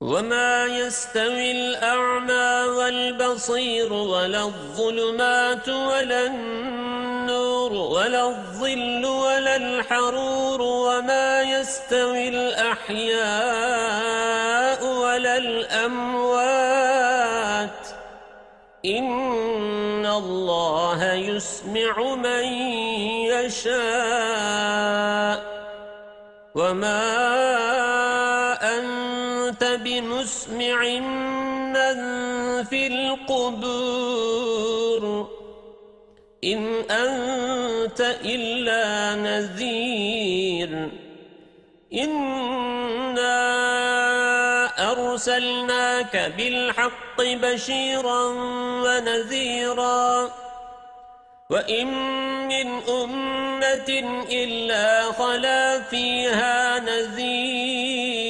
وَمَا يَسْتَوِي الْأَعْمَى وَالْبَصِيرُ وَلَا الظُّلُمَاتُ وَلَا النُّورُ وَلَا الظِّلُّ وَلَا الْحَرُورُ وَمَا يَسْتَوِي الْأَحْيَاءُ وَلَا الْأَمْوَاتُ إِنَّ اللَّهَ يُسْمِعُ مَن يَشَاءُ وَمَا بمسمع من في القبور. إن أنت إلا نذير. إنا أرسلناك بالحق بشيرا ونذيرا. وإن من أمة إلا خلا فيها نذير.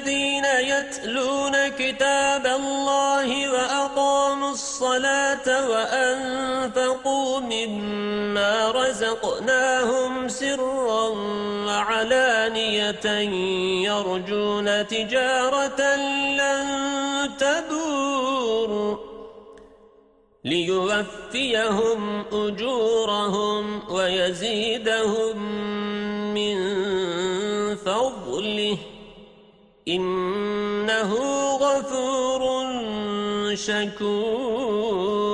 الذين يتلون كتاب الله وأقاموا الصلاة وأنفقوا مما رزقناهم سرا وعلانية يرجون تجارة لن تبور ليوفيهم أجورهم ويزيدهم من فضله إنه غفور شكور.